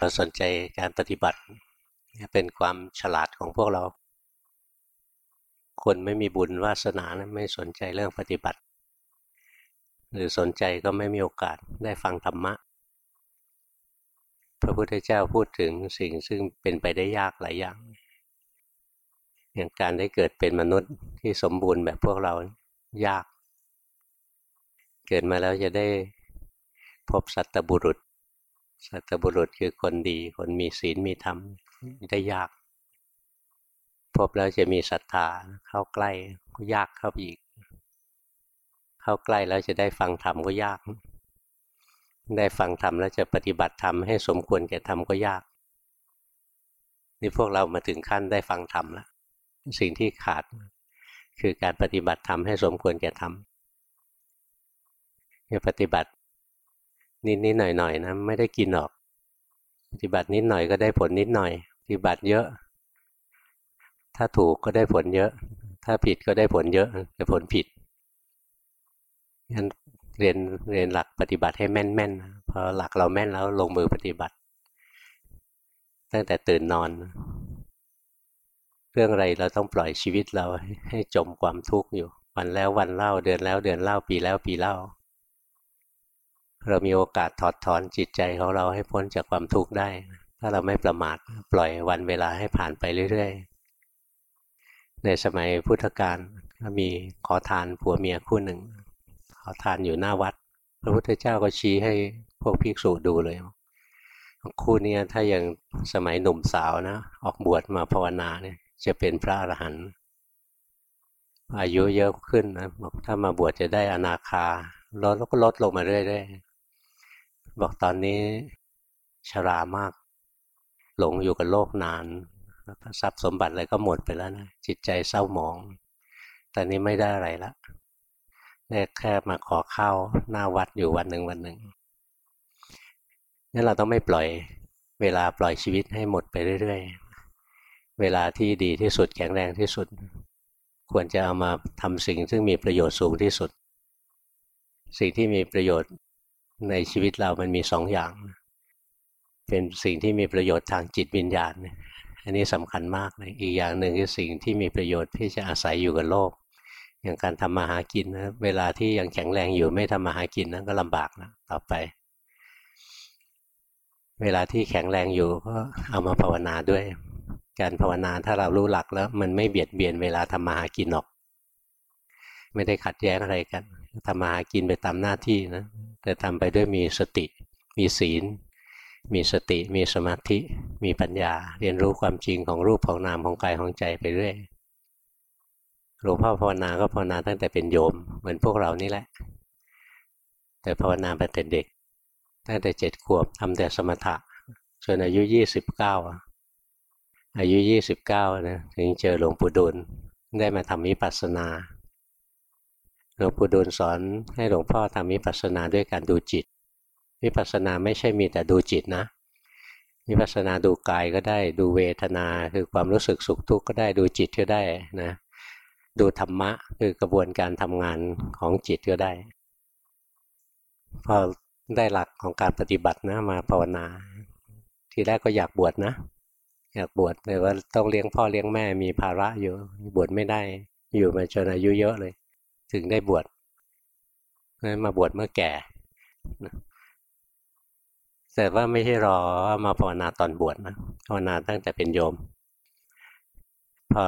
เราสนใจการปฏิบัติเป็นความฉลาดของพวกเรา คนไม่มีบุญวาสนานะไม่สนใจเรื่องปฏิบัติ หรือสนใจก็ไม่มีโอกาสได้ฟังธรรมะ พระพุทธเจ้าพูดถึงสิ่งซึ่งเป็นไปได้ยากหลายอย่าง อย่างการได้เกิดเป็นมนุษย์ที่สมบูรณ์แบบพวกเรายาก เกิดมาแล้วจะได้พบสัตบุรุษ สัตบุรุษคือคนดี คนมีศีลมีธรรมได้ยาก พบแล้วจะมีศรัทธาเข้าใกล้ก็ยากเข้าอีก เข้าใกล้แล้วจะได้ฟังธรรมก็ยาก ได้ฟังธรรมแล้วจะปฏิบัติธรรมให้สมควรแก่ธรรมก็ยาก นี่พวกเรามาถึงขั้นได้ฟังธรรมแล้วสิ่งที่ขาดคือการปฏิบัติธรรมให้สมควรแก่ธรรมอย่าปฏิบัติ นิดๆหน่อยๆนะไม่ได้กินหรอก ปฏิบัตินิดหน่อยก็ได้ผลนิดหน่อย ปฏิบัติเยอะ ถ้าถูกก็ได้ผลเยอะ ถ้าผิดก็ได้ผลเยอะแต่ผลผิดงั้นเรียนเรียนหลักปฏิบัติให้แม่นๆพอหลักเราแม่นแล้วลงมือปฏิบัติ ตั้งแต่ตื่นนอน เรื่องอะไรเราต้องปล่อยชีวิตเราให้จมความทุกข์อยู่ วันแล้ววันเล่าเดือนแล้วเดือนเล่าปีแล้วปีเล่า เรามีโอกาสถอดถอนจิตใจของเราให้พ้นจากความทุกข์ได้ ถ้าเราไม่ประมาทปล่อยวันเวลาให้ผ่านไปเรื่อยๆ ในสมัยพุทธกาลมีขอทานผัวเมียคู่หนึ่ง ขอทานอยู่หน้าวัด พระพุทธเจ้าก็ชี้ให้พวกภิกษุดูเลย คู่นี้ถ้ายังสมัยหนุ่มสาวนะ ออกบวชมาภาวนาเนี่ยจะเป็นพระอรหันต์อายุเยอะขึ้นนะบอกถ้ามาบวชจะได้อนาคาลดแล้วก็ลดลงมาเรื่อยๆ บอกตอนนี้ชรามาก หลงอยู่กับโลกนานทรัพย์สมบัติอะไรก็หมดไปแล้วนะจิตใจเศร้าหมอง ตอนนี้ไม่ได้อะไรละได้แค่มาขอข้าวหน้าวัดอยู่วันหนึ่งวันหนึ่งนี่เราต้องไม่ปล่อยเวลาปล่อยชีวิตให้หมดไปเรื่อยๆ เวลาที่ดีที่สุดแข็งแรงที่สุด ควรจะเอามาทำสิ่งซึ่งมีประโยชน์สูงที่สุด สิ่งที่มีประโยชน์ ในชีวิตเรามันมีสองอย่าง เป็นสิ่งที่มีประโยชน์ทางจิตวิญญาณ อันนี้สำคัญมากเลย อีกอย่างหนึ่งคือสิ่งที่มีประโยชน์ที่จะอาศัยอยู่กับโลก อย่างการทำมาหากินนะ เวลาที่ยังแข็งแรงอยู่ไม่ทำมาหากินนั้นก็ลำบากนะต่อไป เวลาที่แข็งแรงอยู่ก็เอามาภาวนาด้วย การภาวนาถ้าเรารู้หลักแล้ว มันไม่เบียดเบียนเวลาทำมาหากินหรอก ไม่ได้ขัดแย้งอะไรกันทำมาหากินไปตามหน้าที่นะ แต่ทำไปด้วยมีสติ มีศีล มีสติ มีสมาธิ มีปัญญา เรียนรู้ความจริงของรูปของนามของกายของใจไปเรื่อยหลวงพ่อภาวนาก็ภาวนาตั้งแต่เป็นโยม เหมือนพวกเรานี่แหละ แต่ภาวนาไปแต่เด็ก ตั้งแต่เจ็ดขวบทำแต่สมถะจนอายุยี่สิบเก้าอายุยี่สิบเก้านะถึงเจอหลวงปู่ดูลได้มาทำวิปัสสนา หลวงปู่ดูลสอนให้หลวงพ่อทำวิปัสสนาด้วยการดูจิต วิปัสสนาไม่ใช่มีแต่ดูจิตนะวิปัสสนาดูกายก็ได้ดูเวทนาคือความรู้สึกสุขทุกข์ก็ได้ดูจิตก็ได้นะดูธรรมะคือกระบวนการทำงานของจิตก็ได้ พอได้หลักของการปฏิบัตินะมาภาวนา ทีแรกก็อยากบวชนะ อยากบวชแต่ว่าต้องเลี้ยงพ่อเลี้ยงแม่มีภาระอยู่บวชไม่ได้อยู่มาจนอายุเยอะเลย ถึงได้บวชนั้นมาบวชเมื่อแก่แต่ว่าไม่ใช่รอมาภาวนาตอนบวชนะภาวนาตั้งแต่เป็นโยม พอ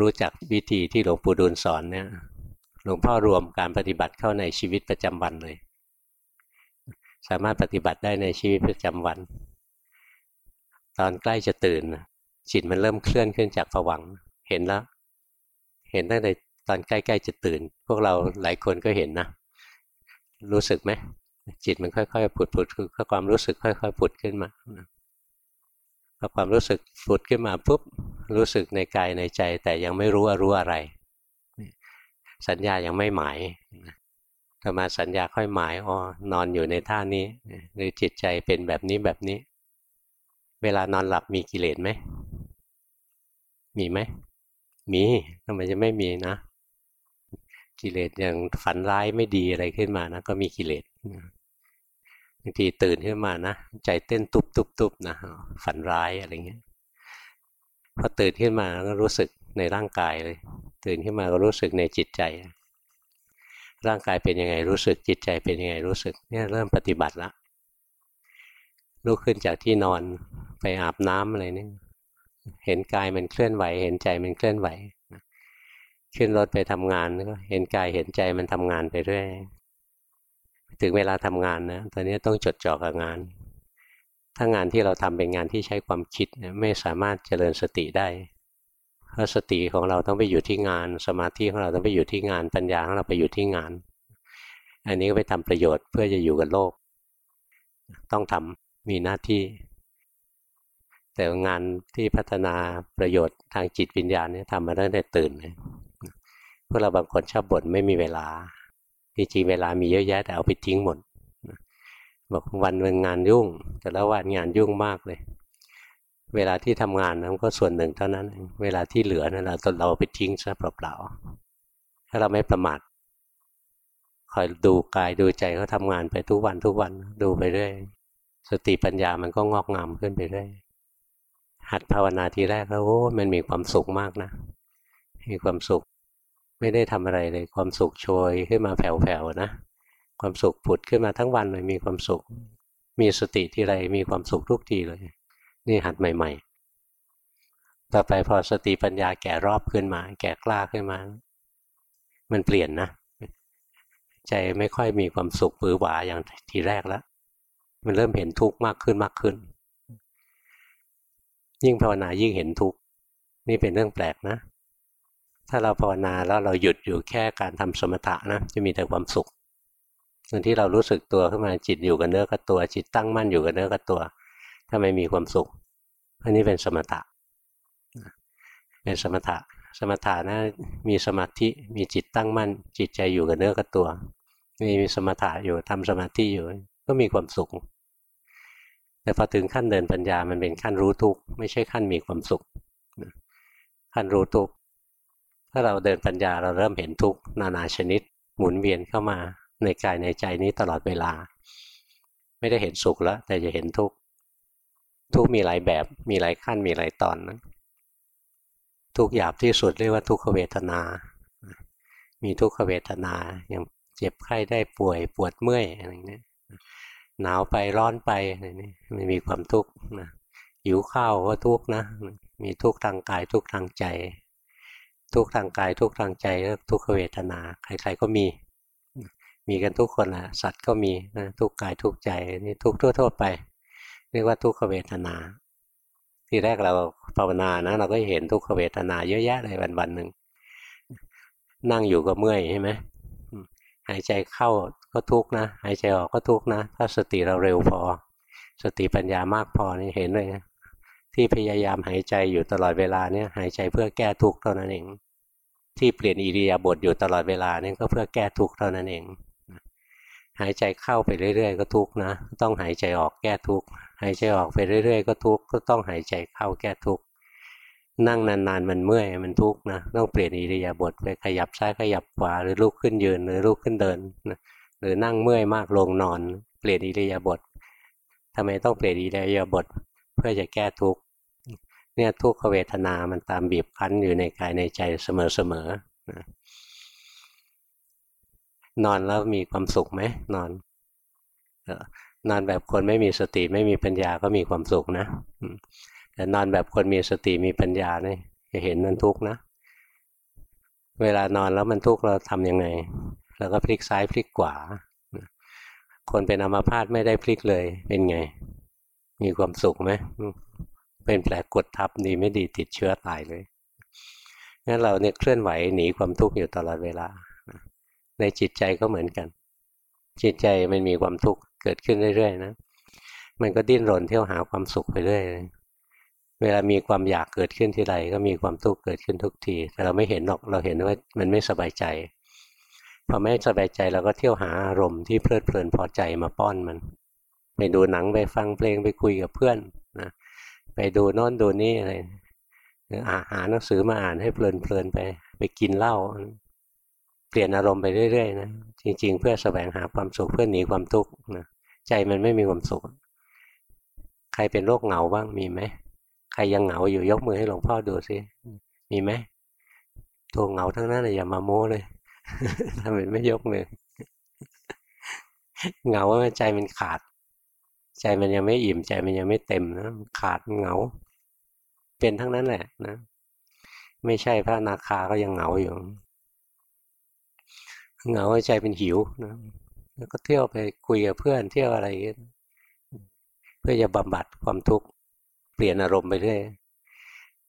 รู้จักวิธีที่หลวงปู่ดูลสอนเนี่ยหลวงพ่อรวมการปฏิบัติเข้าในชีวิตประจำวันเลย สามารถปฏิบัติได้ในชีวิตประจำวัน ตอนใกล้จะตื่นจิตมันเริ่มเคลื่อนขึ้นจากผวังเห็นแล้ว เห็นตั้งแต่ ตอนใกล้ๆจะตื่น พวกเราหลายคนก็เห็นนะ รู้สึกไหมจิตมันค่อยๆผุดผุดคือความรู้สึกค่อยๆผุดขึ้นมาพอความรู้สึกผุดขึ้นมาปุ๊บรู้สึกในกายในใจ แต่ยังไม่รู้ว่ารู้อะไร สัญญายังไม่หมายต่อมาสัญญาค่อยหมายอ๋อนอนอยู่ในท่านี้หรือจิตใจเป็นแบบนี้แบบนี้ เวลานอนหลับมีกิเลสไหมมีไหมมีทำไมจะไม่มีนะ กิเลสอย่างฝันร้ายไม่ดีอะไรขึ้นมานะก็มีกิเลสบางทีตื่นขึ้นมานะใจเต้นตุบตุบตุบนะฝันร้ายอะไรเงี้ยพอตื่นขึ้นมาก็รู้สึกในร่างกายเลย ตื่นขึ้นมาก็รู้สึกในจิตใจ ร่างกายเป็นยังไงรู้สึกจิตใจเป็นยังไงรู้สึกเนี่ยเริ่มปฏิบัติละลุกขึ้นจากที่นอนไปอาบน้ำอะไรนี่เห็นกายมันเคลื่อนไหว เห็นใจมันเคลื่อนไหว ขึ้นรถไปทำงานก็เห็นกายเห็นใจมันทำงานไปเรื่อยถึงเวลาทำงานนะตอนนี้ต้องจดจ่อกับงาน ถ้างานที่เราทำเป็นงานที่ใช้ความคิดไม่สามารถเจริญสติได้เพราะสติของเราต้องไปอยู่ที่งาน สมาธิของเราต้องไปอยู่ที่งาน ปัญญาของเราไปอยู่ที่งาน อันนี้ก็ไปทำประโยชน์เพื่อจะอยู่กับโลก ต้องทำมีหน้าที่ แต่งานที่พัฒนาประโยชน์ทางจิตวิญญาณเนี่ยทำมาตั้งแต่ตื่นเลย พวกเราบางคนชอบบ่นไม่มีเวลาจริงๆเวลามีเยอะแยะแต่เอาไปทิ้งหมดบอกวันเป็นงานยุ่ง แต่ละวันงานยุ่งมากเลย เวลาที่ทำงานนั้นก็ส่วนหนึ่งเท่านั้น เวลาที่เหลือนั่นเราเราไปทิ้งซะเปล่าๆถ้าเราไม่ประมาทคอยดูกายดูใจเขาทางานไปทุกวันทุกวันดูไปเรื่อยสติปัญญามันก็งอกงามขึ้นไปเรื่อยหัดภาวนาทีแรกแล้วโอ้มันมีความสุขมากนะ มีความสุข ไม่ได้ทำอะไรเลย ความสุขโชยขึ้นมาแผ่วๆนะ ความสุขผุดขึ้นมาทั้งวันเลยมีความสุข มีสติที่ไรมีความสุขทุกทีเลย นี่หัดใหม่ ๆ ต่อไปพอสติปัญญาแก่รอบขึ้นมา แก่กล้าขึ้นมา มันเปลี่ยนนะใจไม่ค่อยมีความสุขปือหวาอย่างทีแรกแล้วมันเริ่มเห็นทุกข์มากขึ้นมากขึ้น ยิ่งภาวนายิ่งเห็นทุกข์นี่เป็นเรื่องแปลกนะ ถ้าเราภาวนาแล้วเราหยุดอยู่แค่การทำสมถะนะจะมีแต่ความสุขส่วนที่เรารู้สึกตัวขึ้นมาจิตอยู่กับเนื้อกับตัว จิตตั้งมั่นอยู่กับเนื้อกับตัวถ้าไม่มีความสุขอันนี้เป็นสมถะ เป็นสมถะ สมถะนะมีสมาธิมีจิตตั้งมั่น จิตใจอยู่กับเนื้อกับตัวมีมีสมถะอยู่ทำสมาธิอยู่ก็มีความสุข แต่พอถึงขั้นเดินปัญญามันเป็นขั้นรู้ทุกข์ไม่ใช่ขั้นมีความสุขขั้นรู้ทุกข์ ถ้าเราเดินปัญญาเราเริ่มเห็นทุกนานาชนิด หมุนเวียนเข้ามาในกายในใจนี้ตลอดเวลา ไม่ได้เห็นสุขแล้ว แต่จะเห็นทุกทุกมีหลายแบบมีหลายขั้นมีหลายตอนนะทุกหยาบที่สุดเรียกว่าทุกขเวทนา มีทุกขเวทนาอย่างเจ็บไข้ได้ป่วยปวดเมื่อยอะไรเงี้ยหนาวไปร้อนไปอะไรนี่มันมีความทุกข์นะหิวข้าวก็ทุกข์นะ มีทุกข์ทางกายทุกข์ทางใจ ทุกทางกาย ทุกทางใจทุกขเวทนา ใครๆก็มี มีกันทุกคนนะสัตว์ก็มีนะทุกกายทุกใจนี่ทุกทั่วๆไปเรียกว่าทุกขเวทนา ทีแรกเราภาวนานะ เราก็เห็นทุกขเวทนาเยอะแยะเลยวันวันหนึ่งนั่งอยู่ก็เมื่อยใช่ไหมหายใจเข้าก็ทุกนะ หายใจออกก็ทุกนะ ถ้าสติเราเร็วพอ สติปัญญามากพอนี่เห็นเลย ที่พยายามหายใจอยู่ตลอดเวลาเนี่ยหายใจเพื่อแก้ทุกข์เท่านั้นเอง ที่เปลี่ยนอิริยาบถอยู่ตลอดเวลาเนี่ยก็เพื่อแก้ทุกข์เท่านั้นเอง หายใจเข้าไปเรื่อย ๆ ก็ทุกข์นะ ต้องหายใจออกแก้ทุกข์หายใจออกไปเรื่อย ๆ ก็ทุกข์ก็ต้องหายใจเข้าแก้ทุกข์นั่งนานๆมันเมื่อยมันทุกข์นะต้องเปลี่ยนอิริยาบถไปขยับซ้ายขยับขวาหรือลุกขึ้นยืนหรือลุกขึ้นเดินนะหรือนั่งเมื่อยมากลงนอน เปลี่ยนอิริยาบถทำไมต้องเปลี่ยนอิริยาบถเพื่อจะแก้ทุกข์ เนี่ยทุกขเวทนามันตามบีบคั้นอยู่ในกายในใจเสมอๆนะนอนแล้วมีความสุขไหมนอนนอนแบบคนไม่มีสติไม่มีปัญญาก็มีความสุขนะแต่นอนแบบคนมีสติมีปัญญาเนี่ยจะเห็นมันทุกข์นะ เวลานอนแล้วมันทุกข์เราทำยังไงเราก็พลิกซ้ายพลิกขวาคนเป็นอัมพาตไม่ได้พลิกเลยเป็นไง มีความสุขไหม เป็นแผลกดทับดีไม่ดีติดเชื้อตายเลยงั้นเราเนี่ยเคลื่อนไหวหนีความทุกข์อยู่ตลอดเวลา ในจิตใจก็เหมือนกัน จิตใจมันมีความทุกข์เกิดขึ้นเรื่อยๆนะ มันก็ดิ้นรนเที่ยวหาความสุขไปเรื่อยเวลามีความอยากเกิดขึ้นที่ไรก็มีความทุกข์เกิดขึ้นทุกที แต่เราไม่เห็นหรอกเราเห็นว่ามันไม่สบายใจพอไม่สบายใจเราก็เที่ยวหาอารมณ์ที่เพลิดเพลินพอใจมาป้อนมัน ไปดูหนังไปฟังเพลงไปคุยกับเพื่อน ไปดูโน้นดูนี่อะไรอาหาหนังสือมาอ่านให้เพลินๆไป ไปกินเหล้าเปลี่ยนอารมณ์ไปเรื่อยๆนะจริง ๆ เพื่อแสวงหาความสุขเพื่อหนีความทุกข์นะใจมันไม่มีความสุข ใครเป็นโรคเหงาบ้างมีไหมใครยังเหงาอยู่ยกมือให้หลวงพ่อดูสิมีไหมตัวเหงาทั้งนั้นเลยอย่ามาโม้เลยทำเป็นไม่ยกมือเหงาว่าใจมันขาด ใจมันยังไม่อิ่มใจมันยังไม่เต็มนะขาดเหงา เป็นทั้งนั้นแหละนะ ไม่ใช่พระนาคาก็ยังเหงาอยู่เหงาใจเป็นหิวนะแล้วก็เที่ยวไปคุยกับเพื่อนเที่ยวอะไรเพื่อจะบำบัดความทุกข์เปลี่ยนอารมณ์ไปเรื่อย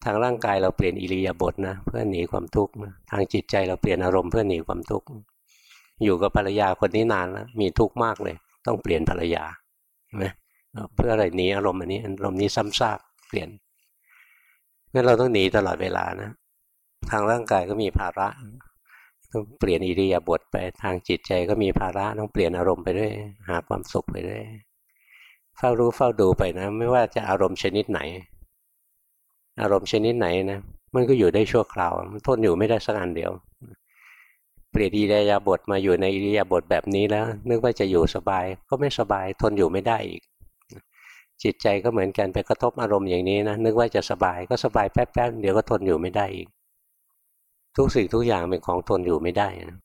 ทางร่างกายเราเปลี่ยนอิริยาบถนะเพื่อหนีความทุกข์ทางจิตใจเราเปลี่ยนอารมณ์เพื่อหนีความทุกข์อยู่กับภรรยาคนนี้นานแล้วมีทุกข์มากเลย ต้องเปลี่ยนภรรยา ใช่ไหมเพื่ออะไรหนีอารมณ์อันนี้อารมณ์นี้ซ้ำซากเปลี่ยนงั้นเราต้องหนีตลอดเวลานะทางร่างกายก็มีภาระต้องเปลี่ยนอิริยาบถไปทางจิตใจก็มีภาระต้องเปลี่ยนอารมณ์ไปด้วย หาความสุขไปด้วยเฝ้ารู้เฝ้าดูไปนะ ไม่ว่าจะอารมณ์ชนิดไหน อารมณ์ชนิดไหนนะมันก็อยู่ได้ชั่วคราว มันทนอยู่ไม่ได้สักอันเดียว ปลี่ยนอิริยาบถมาอยู่ในอิริยาบถแบบนี้แล้ว นึกว่าจะอยู่สบายก็ไม่สบายทนอยู่ไม่ได้อีก จิตใจก็เหมือนกันไปกระทบอารมณ์อย่างนี้นะนึกว่าจะสบายก็สบายแป๊บๆเดี๋ยวก็ทนอยู่ไม่ได้อีก ทุกสิ่งทุกอย่างเป็นของทนอยู่ไม่ได้นะ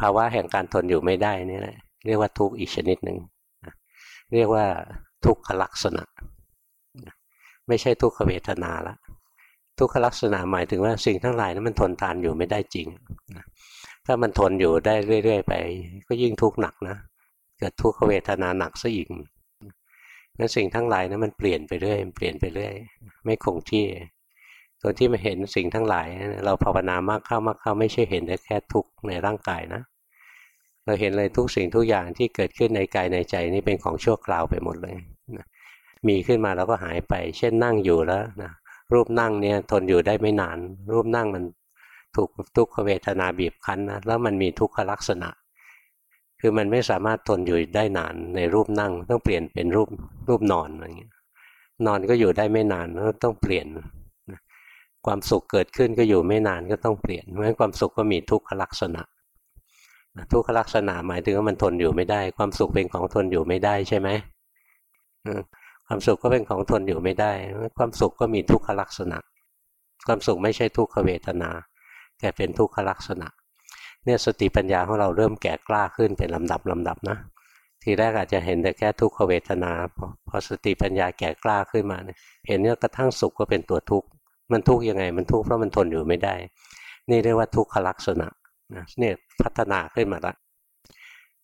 ภาวะแห่งการทนอยู่ไม่ได้นี่แหละเรียกว่าทุกข์อีกชนิดหนึ่งเรียกว่าทุกขลักษณะ ไม่ใช่ทุกขเวทนาละทุกขลักษณะหมายถึงว่าสิ่งทั้งหลายนั้นมันทนทานอยู่ไม่ได้จริง ถ้ามันทนอยู่ได้เรื่อย ๆ ไป ก็ยิ่งทุกข์หนักนะเกิดทุกขเวทนาหนักซะอีกนั้นสิ่งทั้งหลายนั้นมันเปลี่ยนไปเรื่อยเปลี่ยนไปเรื่อย ไม่คงที่ตัวที่มาเห็นสิ่งทั้งหลาย เราภาวนามากเข้ามากเข้าไม่ใช่เห็นแต่แค่ทุกข์ในร่างกายนะ เราเห็นเลยทุกสิ่งทุกอย่างที่เกิดขึ้นในกายในใจนี่เป็นของชั่วคราวไปหมดเลยนะมีขึ้นมาแล้วก็หายไป เช่นนั่งอยู่แล้วนะรูปนั่งเนี่ยทนอยู่ได้ไม่นาน รูปนั่งมัน ถูกทุกขเวทนาบีบคั้นนะแล้วมันมีทุกขลักษณะ คือมันไม่สามารถทนอยู่ได้นานในรูปนั่ง ต้องเปลี่ยนเป็นรูปรูปนอนอะไรเงี้ยนอนก็อยู่ได้ไม่นานต้องเปลี่ยน ความสุขเกิดขึ้นก็อยู่ไม่นานก็ต้องเปลี่ยนเพราะฉะนั้นความสุขก็มีทุกขลักษณะ ทุกขลักษณะหมายถึงว่ามันทนอยู่ไม่ได้ ความสุขเป็นของทนอยู่ไม่ได้ใช่ไหมความสุขก็เป็นของทนอยู่ไม่ได้ ความสุขก็มีทุกขลักษณะ ความสุขไม่ใช่ทุกขเวทนา แต่เป็นทุกขลักษณะเนี่ยสติปัญญาของเราเริ่มแก่กล้าขึ้นเป็นลำดับลำดับนะทีแรกอาจจะเห็นแต่แค่ทุกขเวทนา พอสติปัญญาแก่กล้าขึ้นมาเห็นเนี่ยกระทั่งสุขก็เป็นตัวทุกข์มันทุกข์ยังไง มันทุกข์เพราะมันทนอยู่ไม่ได้ นี่เรียกว่าทุกขลักษณะนะเนี่ยพัฒนาขึ้นมาละ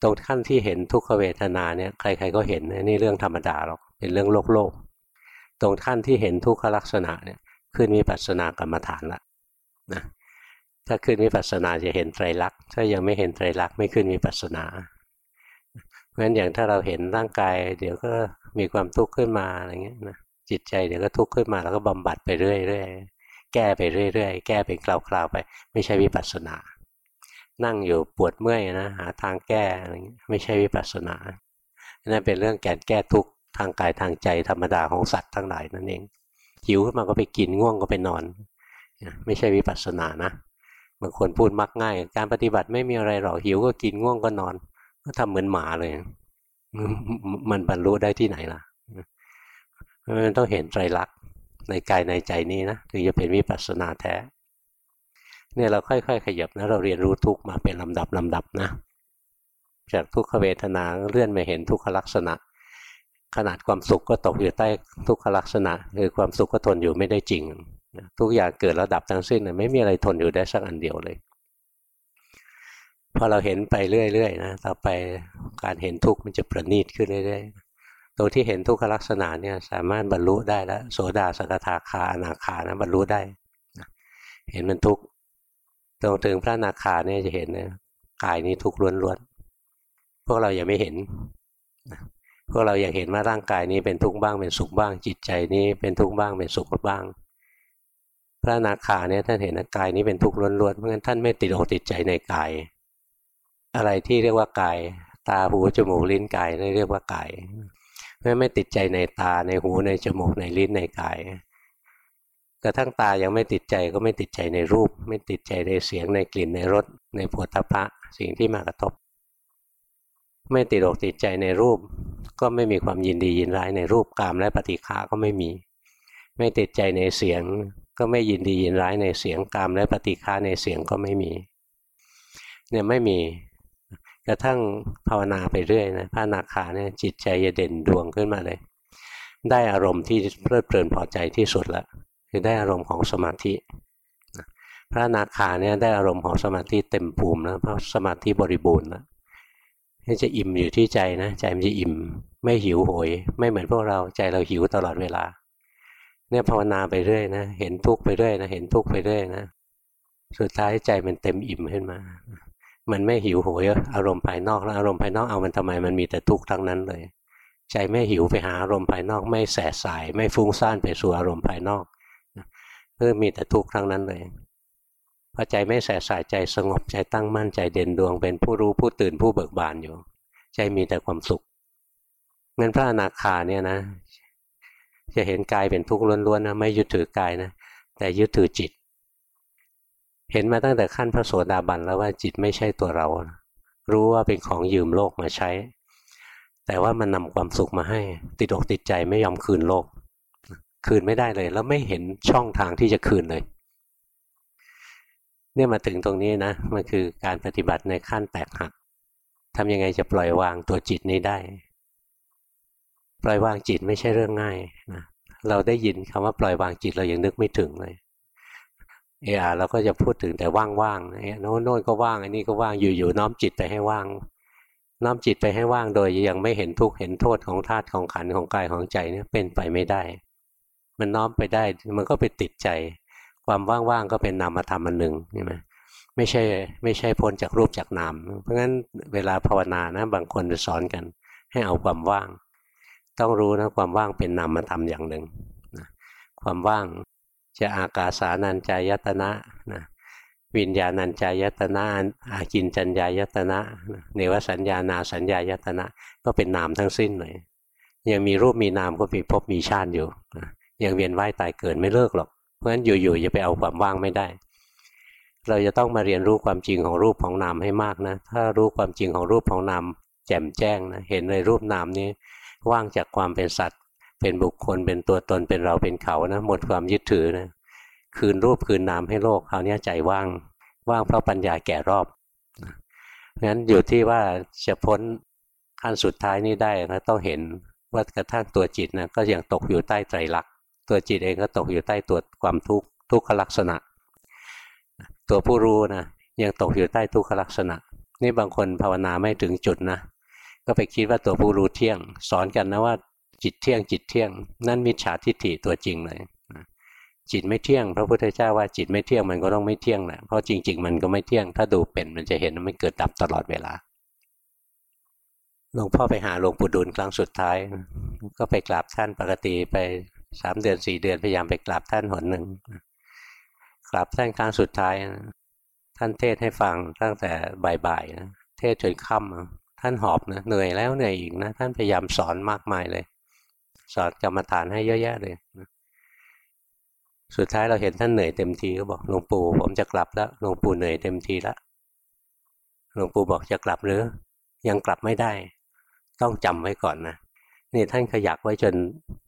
ตรงขั้นที่เห็นทุกขเวทนาเนี่ยใคร ๆ ก็เห็นนี่เรื่องธรรมดาหรอกเป็นเรื่องโลกโลกตรงขั้นที่เห็นทุกขลักษณะเนี่ยขึ้นมีปัสนากรรมฐานละนะ ถ้าขึ้นมีปัสนาจะเห็นไตรลักษณ์ถ้ายังไม่เห็นไตรลักษณ์ไม่ขึ้นมีปัสนาเพราะฉะนั้นอย่างถ้าเราเห็นร่างกาย เดี๋ยวก็มีความทุกข์ขึ้นมาอะไรเงี้ยนะจิตใจเดี๋ยวก็ทุกข์ขึ้นมาแล้วก็บำบัดไปเรื่อยๆแก้ไปเรื่อยๆแก้เป็นคราวๆไป ไม่ใช่วิปัสสนา นั่งอยู่ปวดเมื่อยนะหาทางแก้อะไรเงี้ยไม่ใช่วิปัสสนานั่นเป็นเรื่องแก้แก้ทุกข์ทางกายทางใจธรรมดาของสัตว์ทั้งหลายนั่นเองหิวขึ้นมาก็ไปกินง่วงก็ไปนอน ไม่ใช่วิปัสสนานะ บางคนพูดมักง่าย การปฏิบัติไม่มีอะไรหรอกหิวก็กินง่วงก็นอน ก็ทำเหมือนหมาเลย มันบรรลุได้ที่ไหนล่ะมันต้องเห็นไตรลักษณ์ในกายในใจนี้นะถึงจะเป็นวิปัสสนาแท้เนี่ยเราค่อย ๆ ขยับนะเราเรียนรู้ทุกมาเป็นลำดับลำดับนะ จากทุกขเวทนาเลื่อนมาเห็นทุกขลักษณะ ขนาดความสุขก็ตกอยู่ใต้ทุกขลักษณะ คือความสุขก็ทนอยู่ไม่ได้จริง ทุกอย่างเกิดระดับทั้งสิ้นไม่มีอะไรทนอยู่ได้สักอันเดียวเลยพอเราเห็นไปเรื่อยๆนะต่อไปการเห็นทุกข์มันจะประณีตขึ้นเรื่อยๆตรงที่เห็นทุกขลักษณะเนี่ยสามารถบรรลุได้แล้วโสดาสกทาคาอนาคานะบรรลุได้เห็นมันทุกตรงถึงพระนาคาเนี่ยจะเห็นนะกายนี้ทุกข์ล้วนๆพวกเรายังไม่เห็นพวกเราอยากเห็นว่าร่างกายนี้เป็นทุกข์บ้างเป็นสุขบ้าง จิตใจนี้เป็นทุกข์บ้างเป็นสุขบ้าง พระนาคาเนี่ยท่านเห็นนะกายนี้เป็นทุกข์ล้วนๆเพราะงั้นท่านไม่ติดอกติดใจในกาย อะไรที่เรียกว่ากาย ตาหูจมูกลิ้นกายนี่เรียกว่ากายไม่ไม่ติดใจในตาในหูในจมูกในลิ้นในกายกระทั่งตายังไม่ติดใจก็ไม่ติดใจในรูป ไม่ติดใจในเสียงในกลิ่นในรสในผลทพะสิ่งที่มากระทบ ไม่ติดอกติดใจในรูป ก็ไม่มีความยินดียินร้ายในรูปกามและปฏิฆาก็ไม่มี ไม่ติดใจในเสียง ก็ไม่ยินดียินร้ายในเสียงกามและปฏิฆาในเสียงก็ไม่มีเนี่ยไม่มีกระทั่งภาวนาไปเรื่อยนะพระนาคาเนี่ยจิตใจจะเด่นดวงขึ้นมาเลย ได้อารมณ์ที่เพลิดเพลินพอใจที่สุดละคือได้อารมณ์ของสมาธิพระนาคาเนี่ยได้อารมณ์ของสมาธิเต็มภูมิแล้วเพราะสมาธิบริบูรณ์แล้วนี่จะอิ่มอยู่ที่ใจนะ ใจมันจะอิ่ม ไม่หิวโหย ไม่เหมือนพวกเราใจเราหิวตลอดเวลา เนี่ยภาวนาไปเรื่อยนะเห็นทุกข์ไปเรื่อยนะเห็นทุกข์ไปเรื่อยนะสุดท้ายใจมันเต็มอิ่มขึ้นมา มันไม่หิวโหยอารมณ์ภายนอกแล้วอารมณ์ภายนอกเอามันทำไมมันมีแต่ทุกข์ทั้งนั้นเลย ใจไม่หิวไปหาอารมณ์ภายนอก ไม่แสสาย ไม่ฟุ้งซ่านไปสู่อารมณ์ภายนอกเพื่อมีแต่ทุกข์ทั้งนั้นเลยพอใจไม่แสสายใจสงบใจตั้งมั่นใจเด่นดวง เป็นผู้รู้ผู้ตื่นผู้เบิกบานอยู่ ใจมีแต่ความสุขงั้นพระอนาคาเนี่ยนะ จะเห็นกายเป็นทุกข์ล้วนๆนะไม่ยึดถือกายนะแต่ยึดถือจิต เห็นมาตั้งแต่ขั้นพระโสดาบันแล้วว่าจิตไม่ใช่ตัวเรา รู้ว่าเป็นของยืมโลกมาใช้ แต่ว่ามันนำความสุขมาให้ ติดอกติดใจไม่ยอมคืนโลก คืนไม่ได้เลย แล้วไม่เห็นช่องทางที่จะคืนเลยเนี่ยมาถึงตรงนี้นะมันคือการปฏิบัติในขั้นแตกหักทำยังไงจะปล่อยวางตัวจิตนี้ได้ ปล่อยวางจิตไม่ใช่เรื่องง่ายนะเราได้ยินคำว่าปล่อยวางจิตเรายังนึกไม่ถึงเลยเออเราก็จะพูดถึงแต่ว่างๆโน้นโน้นก็ว่างอันนี้ก็ว่างอยู่ๆน้อมจิตไปให้ว่าง น้อมจิตไปให้ว่างโดยยังไม่เห็นทุกข์เห็นโทษของธาตุของขันของกายของใจเนี่ยเป็นไปไม่ได้ มันน้อมไปได้มันก็ไปติดใจ ความว่างๆก็เป็นนามธรรมอันหนึ่งใช่ไหมไม่ใช่ไม่ใช่พ้นจากรูปจากนาม เพราะงั้นเวลาภาวนานะบางคนจะสอนกัน ให้เอาความว่าง ต้องรู้นะความว่างเป็นนามธรรมอย่างหนึ่งนะความว่างจะอากาสานัญจายตนะนะวิญญาณัญจายตนะอากินจัญญายตนะเนวสัญญานาสัญญายตนะก็เป็นนามทั้งสิ้นเลยยังมีรูปมีนามก็มีภพมีชาติอยู่ยังเวียนว่ายตายเกิดไม่เลิกหรอก เพราะฉะนั้นอยู่ๆจะไปเอาความว่างไม่ได้ เราจะต้องมาเรียนรู้ความจริงของรูปของนามให้มากนะ ถ้ารู้ความจริงของรูปของนามแจ่มแจ้งนะเห็นในรูปนามนี้ ว่างจากความเป็นสัตว์ เป็นบุคคลเป็นตัวตนเป็นเราเป็นเขานะหมดความยึดถือนะคืนรูปคืนนามให้โลกคราวนี้ใจว่าง ว่างเพราะปัญญาแก่รอบงั้นอยู่ที่ว่าจะพ้นขั้นสุดท้ายนี้ได้นะต้องเห็นว่ากระทั่งตัวจิตนะก็ยังตกอยู่ใต้ไตรลักษณ์ตัวจิตเองก็ตกอยู่ใต้ตัวความทุกข์ทุกขลักษณะ ตัวผู้รู้นะยังตกอยู่ใต้ทุกขลักษณะ นี่บางคนภาวนาไม่ถึงจุดนะ ก็ไปคิดว่าตัวผู้รู้เที่ยง สอนกันนะว่าจิตเที่ยงจิตเที่ยง นั่นมิจฉาทิฏฐิตัวจริงเลยจิตไม่เที่ยง พระพุทธเจ้าว่าจิตไม่เที่ยงมันก็ต้องไม่เที่ยงแหละเพราะจริง ๆ มันก็ไม่เที่ยง ถ้าดูเป็นมันจะเห็นว่ามันเกิดดับตลอดเวลาหลวงพ่อไปหาหลวงปู่ดูลครั้งสุดท้าย ก็ไปกราบท่านปกติไปสามเดือนสี่เดือนพยายามไปกราบท่านหนหนึ่งกราบท่านครั้งสุดท้าย ท่านเทศให้ฟังตั้งแต่บ่ายๆนะเทศจนค่ำ ท่านหอบนะเหนื่อยแล้วเหนื่อยอีกนะ ท่านพยายามสอนมากมายเลย สอนกรรมฐานให้เยอะแยะเลยสุดท้ายเราเห็นท่านเหนื่อยเต็มทีก็บอกหลวงปู่ผมจะกลับแล้วหลวงปู่เหนื่อยเต็มทีแล้วหลวงปู่บอกจะกลับหรือ ยังกลับไม่ได้ ต้องจำไว้ก่อนนะนี่ท่านขยักไว้จน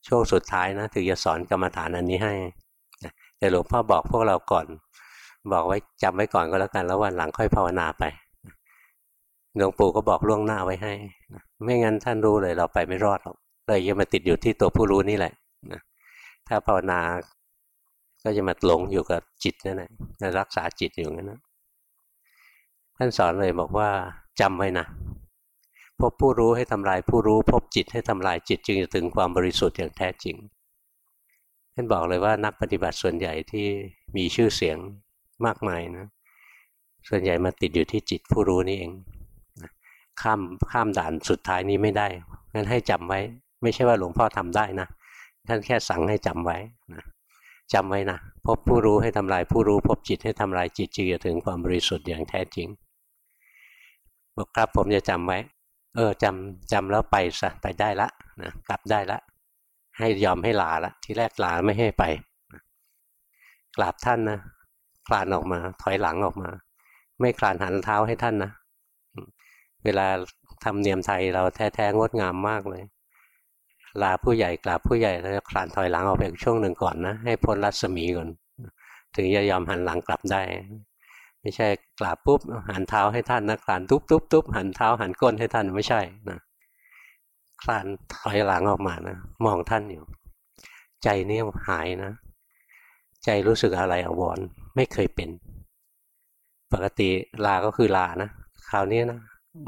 ช่วงสุดท้ายนะถึงจะสอนกรรมฐานอันนี้ให้แต่หลวงพ่อบอกพวกเราก่อน บอกไว้จำไว้ก่อนก็แล้วกันแล้ววันหลังค่อยภาวนาไป หลวงปู่ก็บอกล่วงหน้าไว้ให้ ไม่งั้นท่านรู้เลยเราไปไม่รอดหรอกเลยจะมาติดอยู่ที่ตัวผู้รู้นี่แหละถ้าภาวนาก็จะมาหลงอยู่กับจิตนั่นแหละรักษาจิตอยู่งั้นนะท่านสอนเลยบอกว่าจำไว้นะพบผู้รู้ให้ทำลายผู้รู้ พบจิตให้ทำลายจิตจึงจะถึงความบริสุทธิ์อย่างแท้จริงท่านบอกเลยว่านักปฏิบัติส่วนใหญ่ที่มีชื่อเสียงมากมายนะ ส่วนใหญ่มาติดอยู่ที่จิตผู้รู้นี่เอง ข้ามข้ามด่านสุดท้ายนี้ไม่ได้งั้นให้จำไว้ ไม่ใช่ว่าหลวงพ่อทำได้นะท่านแค่สั่งให้จำไว้นะจำไว้นะพบผู้รู้ให้ทำลายผู้รู้ พบจิตให้ทำลายจิตจึงจะถึงความบริสุทธิ์อย่างแท้จริงบอกครับผมจะจำไว้ เออจำจำแล้วไปซะไปได้ละนะกลับได้ละ ให้ยอมให้ลาละที่แรกลาไม่ให้ไปกราบท่านนะคลานออกมา ถอยหลังออกมา ไม่คลานหันเท้าให้ท่านนะ เวลาธรรมเนียมไทยเราแท้ๆงดงามมากเลย ลาผู้ใหญ่กราบผู้ใหญ่แล้วคลานถอยหลังออกไปช่วงหนึ่งก่อนนะให้พ้นรัศมีก่อน ถึงจะยอมหันหลังกลับได้ ไม่ใช่กราบปุ๊บหันเท้าให้ท่านนะคลานตุ๊บตุ๊บตุ๊บหันเท้าหันก้นให้ท่านไม่ใช่นะคลานถอยหลังออกมานะมองท่านอยู่ ใจนี่หายนะ ใจรู้สึกอะไรอววรไม่เคยเป็น ปกติลาก็คือลานะคราวนี้นะ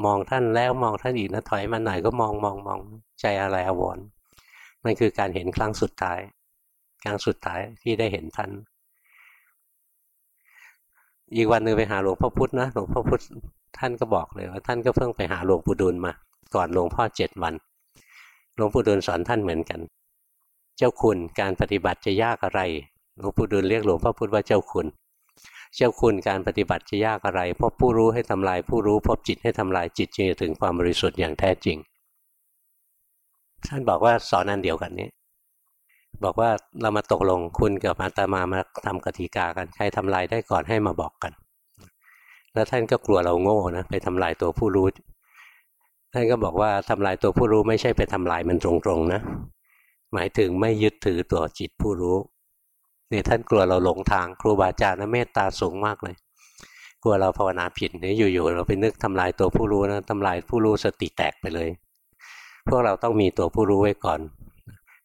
มองท่านแล้วมองท่านอีกนะถอยมาหน่อยก็มองมองมองใจอะไรอววรมันคือการเห็นครั้งสุดท้าย ครั้งสุดท้ายที่ได้เห็นท่าน อีกวันหนึ่งไปหาหลวงพ่อพุธนะหลวงพ่อพุธท่านก็บอกเลยว่าท่านก็เพิ่งไปหาหลวงปู่ดูลมา ก่อนหลวงพ่อเจ็ดวัน หลวงปู่ดูลสอนท่านเหมือนกัน เจ้าคุณการปฏิบัติจะยากอะไรหลวงปู่ดูลเรียกหลวงพ่อพุธว่าเจ้าคุณ เจ้าคุณการปฏิบัติจะยากอะไรพบผู้รู้ให้ทำลายผู้รู้พบจิตให้ทำลายจิตจึงจะถึงความบริสุทธิ์อย่างแท้จริง ท่านบอกว่าสอนอันเดียวกันนี้ บอกว่าเรามาตกลงคุณกับอาตมามาทำกติกากันใครทำลายได้ก่อนให้มาบอกกัน แล้วท่านก็กลัวเราโง่นะไปทำลายตัวผู้รู้ ท่านก็บอกว่าทำลายตัวผู้รู้ไม่ใช่ไปทำลายมันตรงๆนะ หมายถึงไม่ยึดถือตัวจิตผู้รู้ นี่ท่านกลัวเราหลงทางครูบาอาจารย์นะเมตตาสูงมากเลย กลัวเราภาวนาผิดเนี่ยอยู่ๆเราไปนึกทำลายตัวผู้รู้นะทำลายผู้รู้สติแตกไปเลย พวกเราต้องมีตัวผู้รู้ไว้ก่อน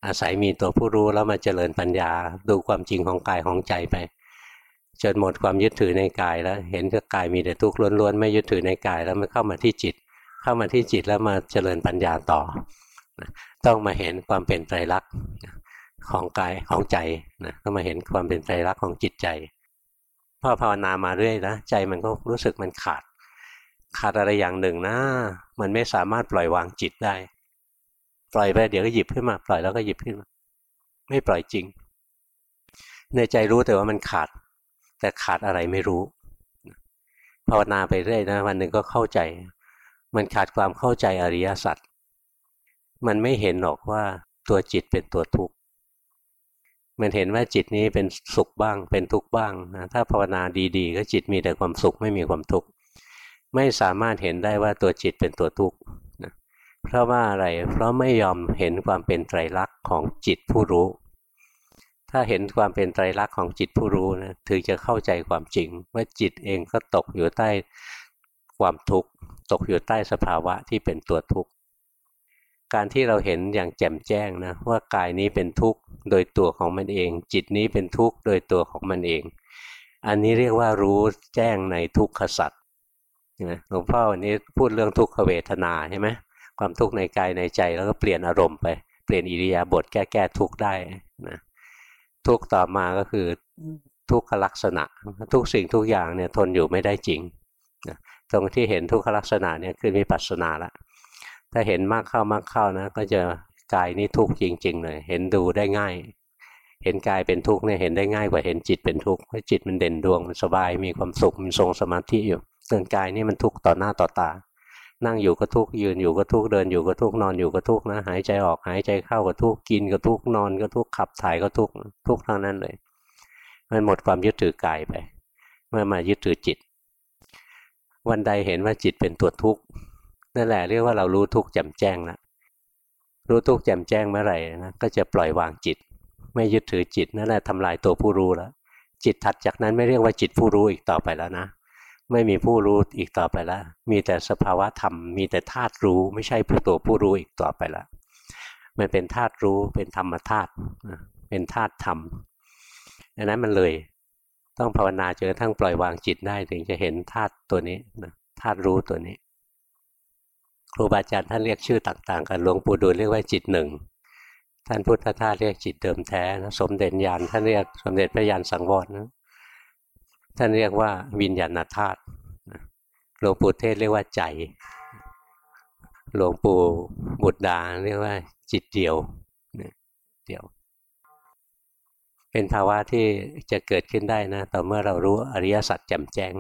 อาศัยมีตัวผู้รู้แล้วมาเจริญปัญญาดูความจริงของกายของใจไปจนหมดความยึดถือในกายแล้ว เห็นว่ากายมีแต่ทุกข์ล้วนๆ ไม่ยึดถือในกายแล้วมันเข้ามาที่จิต เข้ามาที่จิตแล้วมาเจริญปัญญาต่อ ต้องมาเห็นความเป็นไตรลักษณ์ ของกายของใจนะต้องมาเห็นความเป็นไตรลักษณ์ของจิตใจพอภาวนามาเรื่อยนะใจมันก็รู้สึกมันขาด ขาดอะไรอย่างหนึ่งนะ มันไม่สามารถปล่อยวางจิตได้ ปล่อยไปเดี๋ยวก็หยิบขึ้นมา ปล่อยแล้วก็หยิบขึ้นมา ไม่ปล่อยจริง ในใจรู้แต่ว่ามันขาด แต่ขาดอะไรไม่รู้ภาวนาไปเรื่อยนะวันหนึ่งก็เข้าใจ มันขาดความเข้าใจอริยสัจมันไม่เห็นหรอกว่าตัวจิตเป็นตัวทุกข์ มันเห็นว่าจิตนี้เป็นสุขบ้าง เป็นทุกข์บ้างนะถ้าภาวนาดีๆ ก็จิตมีแต่ความสุขไม่มีความทุกข์ไม่สามารถเห็นได้ว่าตัวจิตเป็นตัวทุกข์นะเพราะว่าอะไรเพราะไม่ยอมเห็นความเป็นไตรลักษณ์ของจิตผู้รู้ ถ้าเห็นความเป็นไตรลักษณ์ของจิตผู้รู้นะถึงจะเข้าใจความจริง ว่าจิตเองก็ตกอยู่ใต้ความทุกข์ตกอยู่ใต้สภาวะที่เป็นตัวทุกข์ การที่เราเห็นอย่างแจ่มแจ้งนะว่ากายนี้เป็นทุกข์โดยตัวของมันเอง จิตนี้เป็นทุกข์โดยตัวของมันเอง อันนี้เรียกว่ารู้แจ้งในทุกขสัตว์หลวงพ่อวันนี้พูดเรื่องทุกขเวทนาใช่ไหมความทุกข์ในกายในใจแล้วก็เปลี่ยนอารมณ์ไปเปลี่ยนอิริยาบถแก้แก้ทุกข์ได้นะทุกข์ต่อมาก็คือทุกขลักษณะ ทุกสิ่งทุกอย่างเนี่ยทนอยู่ไม่ได้จริงนะตรงที่เห็นทุกขลักษณะเนี่ยคือมีปัสนาละ ถ้าเห็นมากเข้ามากเข้านะ ก็จะกายนี้ทุกข์จริง ๆ เลย เห็นดูได้ง่าย เห็นกายเป็นทุกข์เนี่ยเห็นได้ง่ายกว่าเห็นจิตเป็นทุกข์เพราะจิตมันเด่นดวงมันสบายมีความสุขมันทรงสมาธิอยู่ส่วนกายนี่มันทุกข์ต่อหน้าต่อตา นั่งอยู่ก็ทุกข์ยืนอยู่ก็ทุกข์เดินอยู่ก็ทุกข์นอนอยู่ก็ทุกข์นะหายใจออกหายใจเข้าก็ทุกข์กินก็ทุกข์นอนก็ทุกข์ขับถ่ายก็ทุกข์ทุกข์ทั้งนั้นเลย มันหมดความยึดถือกายไป เมื่อมายึดถือจิต วันใดเห็นว่าจิตเป็นตัวทุกข์ นั่นแหละเรียกว่าเรารู้ทุกข์แจ่มแจ้งแล้วรู้ทุกข์แจ่มแจ้งเมื่อไหร่นะก็จะปล่อยวางจิต ไม่ยึดถือจิตนั่นแหละทำลายตัวผู้รู้แล้วจิตถัดจากนั้นไม่เรียกว่าจิตผู้รู้อีกต่อไปแล้วนะ ไม่มีผู้รู้อีกต่อไปแล้ว มีแต่สภาวะธรรม มีแต่ธาตุรู้ ไม่ใช่ผู้ตัวผู้รู้อีกต่อไปแล้วมันเป็นธาตุรู้เป็นธรรมธาตุเป็นธาตุธรรมดังนั้นมันเลย ต้องภาวนาจนกระทั่งปล่อยวางจิตได้ถึงจะเห็นธาตุตัวนี้ธาตุรู้ตัวนี้ ครูบาอาจารย์ท่านเรียกชื่อต่างๆกันหลวงปู่ดูลเรียกว่าจิตหนึ่งท่านพุทธทาสเรียกจิตเดิมแท้นะสมเด็จยานท่านเรียกสมเด็จพระยานสังวรนะท่านเรียกว่าวิญญาณธาตุหลวงปู่เทศเรียกว่าใจ หลวงปู่บุตรดาเรียกว่าจิตเดียวเดียว เป็นภาวะที่จะเกิดขึ้นได้นะต่อเมื่อเรารู้อริยสัจแจ่มแจ้ง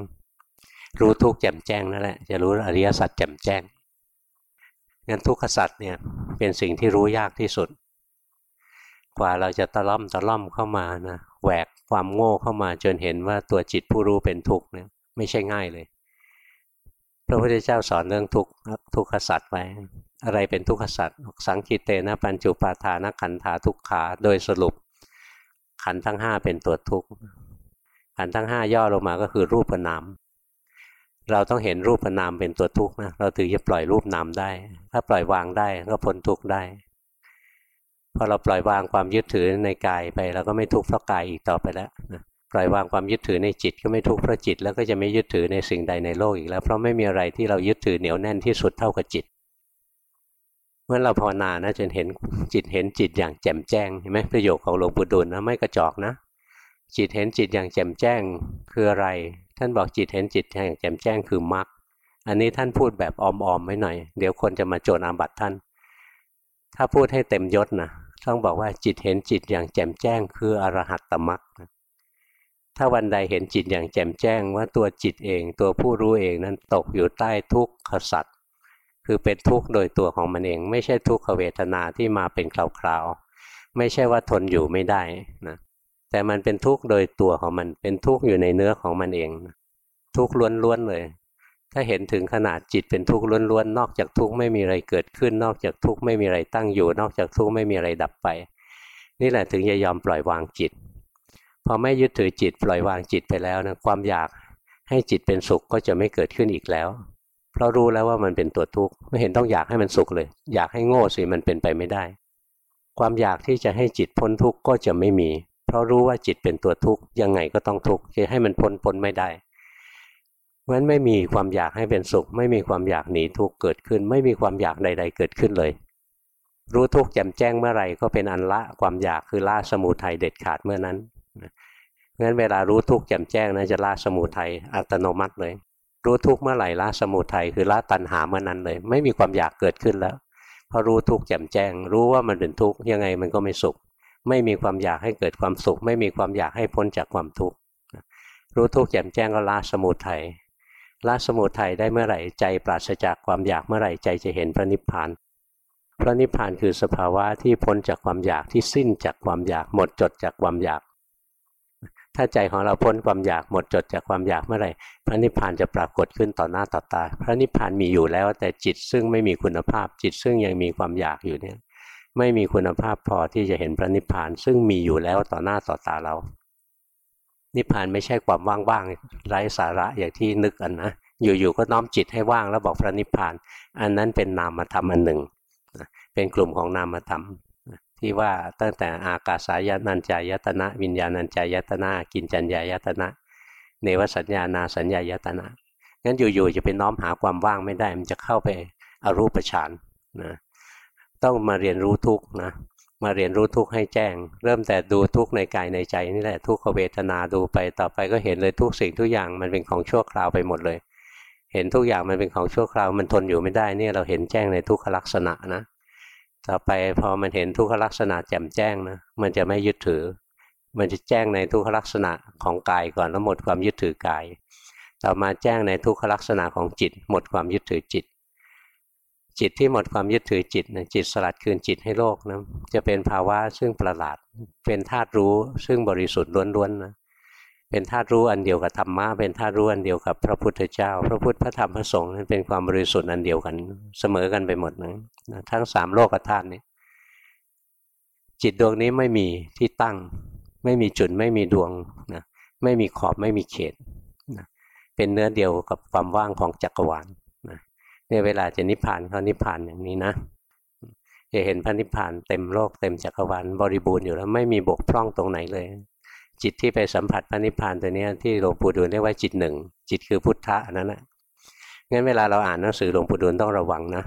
รู้ทุกแจ่มแจ้งนั่นแหละจะรู้อริยสัจแจ่มแจ้ง งั้นทุกขสัจเนี่ยเป็นสิ่งที่รู้ยากที่สุด กว่าเราจะตะล่อมตะล่อมเข้ามานะแหวกความโง่เข้ามาจนเห็นว่าตัวจิตผู้รู้เป็นทุกข์เนี่ยไม่ใช่ง่ายเลย พระพุทธเจ้าสอนเรื่องทุกทุกขสัตว์ไว้อะไรเป็นทุกขสัตว์สังคิเตนะปัญจุปาทานขันธาทุกขาโดยสรุป ขันทั้งห้าเป็นตัวทุกข์ขันทั้งห้าย่อลงมาก็คือรูปนาม เราต้องเห็นรูปนามเป็นตัวทุกข์นะเราถึงจะปล่อยรูปนามได้ ถ้าปล่อยวางได้ก็พ้นทุกข์ได้พอเราปล่อยวางความยึดถือในกายไปเราก็ไม่ทุกข์เพราะกายอีกต่อไปแล้วนะปล่อยวางความยึดถือในจิตก็ไม่ทุกข์เพราะจิต แล้วก็จะไม่ยึดถือในสิ่งใดในโลกอีกแล้วเพราะไม่มีอะไรที่เรายึดถือเหนียวแน่นที่สุดเท่ากับจิตเมื่อเราภาวนานะจนเห็นจิตเห็นจิตอย่างแจ่มแจ้งเห็นไหมประโยคของหลวงปู่ดูลนะไม่กระจอกนะ จิตเห็นจิตอย่างแจ่มแจ้งคืออะไร ท่านบอกจิตเห็นจิตอย่างแจ่มแจ้งคือมรรคอันนี้ท่านพูดแบบออมๆไว้หน่อย เดี๋ยวคนจะมาโจรอาบัตท่าน ถ้าพูดให้เต็มยศนะต้องบอกว่าจิตเห็นจิตอย่างแจ่มแจ้งคืออรหัตตมรรคถ้าวันใดเห็นจิตอย่างแจ่มแจ้งว่าตัวจิตเองตัวผู้รู้เองนั้นตกอยู่ใต้ทุกขสัตว์คือเป็นทุกข์โดยตัวของมันเอง ไม่ใช่ทุกขเวทนาที่มาเป็นคราวๆไม่ใช่ว่าทนอยู่ไม่ได้นะ แต่มันเป็นทุกข์โดยตัวของมัน เป็นทุกข์อยู่ในเนื้อของมันเอง ทุกข์ล้วนๆเลย ถ้าเห็นถึงขนาดจิตเป็นทุกข์ล้วนๆ นอกจากทุกข์ไม่มีอะไรเกิดขึ้น นอกจากทุกข์ไม่มีอะไรตั้งอยู่ นอกจากทุกข์ไม่มีอะไรดับไป นี่แหละถึงจะยอมปล่อยวางจิต พอไม่ยึดถือจิตปล่อยวางจิตไปแล้วนะความอยากให้จิตเป็นสุขก็จะไม่เกิดขึ้นอีกแล้ว เพราะรู้แล้วว่ามันเป็นตัวทุกข์ไม่เห็นต้องอยากให้มันสุขเลย อยากให้โง่สิมันเป็นไปไม่ได้ ความอยากที่จะให้จิตพ้นทุกข์ก็จะไม่มี เพราะรู้ว่าจิตเป็นตัวทุกข์ยังไงก็ต้องทุกข์จะให้มันพ้นพ้นไม่ได้เพราะฉะนั้นไม่มีความอยากให้เป็นสุข ไม่มีความอยากหนีทุกข์เกิดขึ้น ไม่มีความอยากใด ๆ เกิดขึ้นเลย รู้ทุกข์แจ่มแจ้งเมื่อไหร่ก็เป็นอันละความอยากคือละสมุทัยเด็ดขาดเมื่อนั้นงั้นเวลารู้ทุกข์แจ่มแจ้งนะจะละสมุทัยอัตโนมัติเลย รู้ทุกข์เมื่อไหร่ละสมุทัยคือละตัณหาเมื่อนั้นเลย ไม่มีความอยากเกิดขึ้นแล้วพอรู้ทุกข์แจ่มแจ้ง รู้ว่ามันเป็นทุกข์ยังไงมันก็ไม่สุข ไม่มีความอยากให้เกิดความสุข ไม่มีความอยากให้พ้นจากความทุกข์รู้ทุกข์แจ่มแจ้งก็ละสมุทัยละสมุทัยได้เมื่อไหร่ใจปราศจากความอยากเมื่อไหร่ใจจะเห็นพระนิพพานพระนิพพานคือสภาวะที่พ้นจากความอยากที่สิ้นจากความอยากหมดจดจากความอยาก ถ้าใจของเราพ้นความอยากหมดจดจากความอยากเมื่อไหร่พระนิพพานจะปรากฏขึ้นต่อหน้าต่อตา พระนิพพานมีอยู่แล้วแต่จิตซึ่งไม่มีคุณภาพจิตซึ่งยังมีความอยากอยู่เนี่ย ไม่มีคุณภาพพอที่จะเห็นพระนิพพาน ซึ่งมีอยู่แล้วต่อหน้าต่อตาเรา นิพพานไม่ใช่ความว่างๆไร้สาระอย่างที่นึกอันนะอยู่ๆก็น้อมจิตให้ว่างแล้วบอกพระนิพพาน อันนั้นเป็นนามธรรมอันหนึ่ง เป็นกลุ่มของนามธรรมที่ว่าตั้งแต่อากาสายานัญจายตนะ วิญญาณัญจายตนะ กินจัญญายตนะ เนวสัญญานาสัญญายตนะงั้นอยู่ๆจะไปน้อมหาความว่างไม่ได้ มันจะเข้าไปอรูปฌานนะ ต้องมาเรียนรู้ทุกนะมาเรียนรู้ทุกให้แจ้ง เริ่มแต่ดูทุกในกายในใจนี่แหละทุกขเวทนาดูไปต่อไปก็เห็นเลยทุกสิ่งทุกอย่างมันเป็นของชั่วคราวไปหมดเลย เห็นทุกอย่างมันเป็นของชั่วคราวมันทนอยู่ไม่ได้นี่เราเห็นแจ้งในทุกขลักษณะนะ ต่อไปพอมันเห็นทุกขลักษณะแจ่มแจ้งนะมันจะไม่ยึดถือ มันจะแจ้งในทุกขลักษณะของกายก่อนแล้วหมดความยึดถือกาย ต่อมาแจ้งในทุกขลักษณะของจิต หมดความยึดถือจิต จิตที่หมดความยึดถือจิตนะจิตสลัดคืนจิตให้โลกนะจะเป็นภาวะซึ่งประหลาด เป็นธาตุรู้ซึ่งบริสุทธิ์ล้วนๆนะเป็นธาตุรู้อันเดียวกับธรรมะเป็นธาตุรู้อันเดียวกับพระพุทธเจ้า พระพุทธพระธรรมพระสงฆ์นั้นเป็นความบริสุทธิ์อันเดียวกัน เสมอกันไปหมดนะทั้งสามโลกธาตุนี้จิตดวงนี้ไม่มีที่ตั้ง ไม่มีจุดไม่มีดวงนะไม่มีขอบไม่มีเขตนะเป็นเนื้อเดียวกับความว่างของจักรวาล เนี่ยเวลาจะนิพพานเขานิพพานอย่างนี้นะจะเห็นพระนิพพานเต็มโลกเต็มจักรวาลบริบูรณ์อยู่แล้วไม่มีบกพร่องตรงไหนเลย จิตที่ไปสัมผัสพระนิพพานตัวนี้ที่หลวงปู่ดูลเรียกว่าจิตหนึ่งจิตคือพุทธะนั่นแหละงั้นเวลาเราอ่านหนังสือหลวงปู่ดูลต้องระวังนะ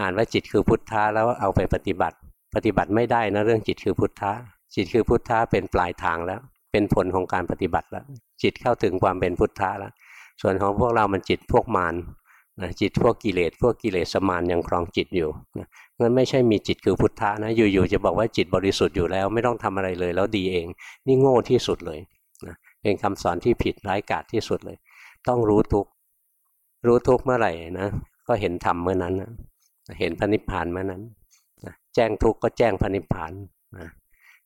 อ่านว่าจิตคือพุทธะแล้วเอาไปปฏิบัติ ปฏิบัติไม่ได้นะเรื่องจิตคือพุทธะจิตคือพุทธะเป็นปลายทางแล้ว เป็นผลของการปฏิบัติแล้วจิตเข้าถึงความเป็นพุทธะแล้วส่วนของพวกเรามันจิตพวกมาร นะจิตพวกกิเลสพวกกิเลสสมานยังครองจิตอยู่นะงั้นไม่ใช่มีจิตคือพุทธะนะอยู่ๆจะบอกว่าจิตบริสุทธิ์อยู่แล้ว ไม่ต้องทำอะไรเลย แล้วดีเอง นี่โง่ที่สุดเลยนะเป็นคำสอนที่ผิดร้ายกาจที่สุดเลย ต้องรู้ทุกรู้ทุกเมื่อไหร่นะก็เห็นธรรมเมื่อนั้นนะเห็นพระนิพพานเมื่อนั้นนะแจ้งทุกก็แจ้งพระนิพพานนะ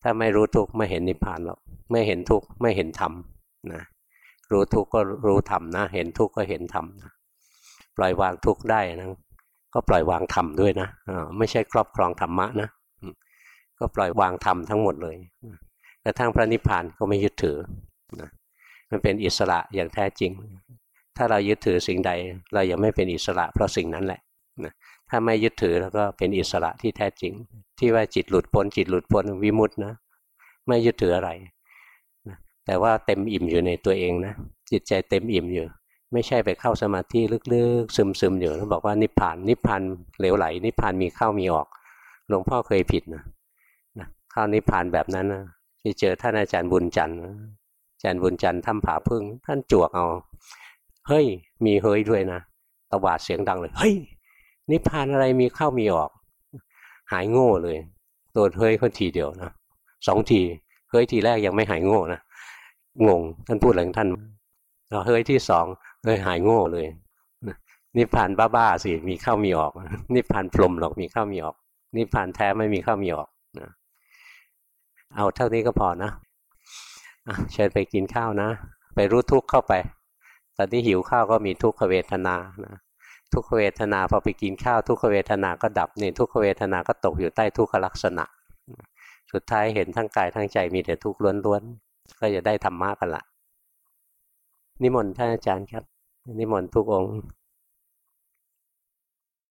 ถ้าไม่รู้ทุกไม่เห็นนิพพานหรอกไม่เห็นทุกไม่เห็นธรรมนะรู้ทุกก็รู้ธรรมนะ เห็นทุกก็เห็นธรรมนะ ปล่อยวางทุกข์ได้นะก็ปล่อยวางธรรมด้วยนะไม่ใช่ครอบครองธรรมะนะก็ปล่อยวางธรรมทั้งหมดเลยกระทั่งพระนิพพานก็ไม่ยึดถือนะมันเป็นอิสระอย่างแท้จริง ถ้าเรายึดถือสิ่งใด เรายังไม่เป็นอิสระเพราะสิ่งนั้นแหละนะถ้าไม่ยึดถือแล้วก็เป็นอิสระที่แท้จริง ที่ว่าจิตหลุดพ้นจิตหลุดพ้นวิมุตต์นะไม่ยึดถืออะไรนะแต่ว่าเต็มอิ่มอยู่ในตัวเองนะจิตใจเต็มอิ่มอยู่ ไม่ใช่ไปเข้าสมาธิลึกๆ ซึมๆอยู่แล้วบอกว่านิพพานนิพพานเหลวไหล นิพพานมีเข้ามีออกหลวงพ่อเคยผิดนะนะเข้านิพพานแบบนั้นนะไปเจอท่านอาจารย์บุญจันทร์อาจารย์บุญจันทร์ทำผาพึ่ง ท่านจวกเอา เฮ้ย มีเฮ้ยด้วยนะตวาดเสียงดังเลย เฮ้ย นิพพานอะไรมีเข้ามีออก หายโง่เลยโดนเฮ้ยคนทีเดียวนะสองทีเฮ้ยทีแรกยังไม่หายโง่นะงงท่านพูดอะไรท่านเฮ้ยที่สอง เฮ้ยหายโง่เลยนิพพานบ้าๆสิมีเข้ามีออก นิพพานพรมหรอกมีเข้ามีออก นิพพานแท้ไม่มีเข้ามีออกนะเอาเท่านี้ก็พอนะเชิญไปกินข้าวนะ ไปรู้ทุกข์เข้าไป ตอนที่หิวข้าวก็มีทุกขเวทนานะทุกขเวทนาพอไปกินข้าว ทุกขเวทนาก็ดับนี่ทุกขเวทนาก็ตกอยู่ใต้ทุกขลักษณะ สุดท้ายเห็นทั้งกายทั้งใจมีแต่ทุกข์ล้วนๆก็จะได้ธรรมะกันละนิมนต์ท่านอาจารย์ครับ นิมนต์ทุกองค์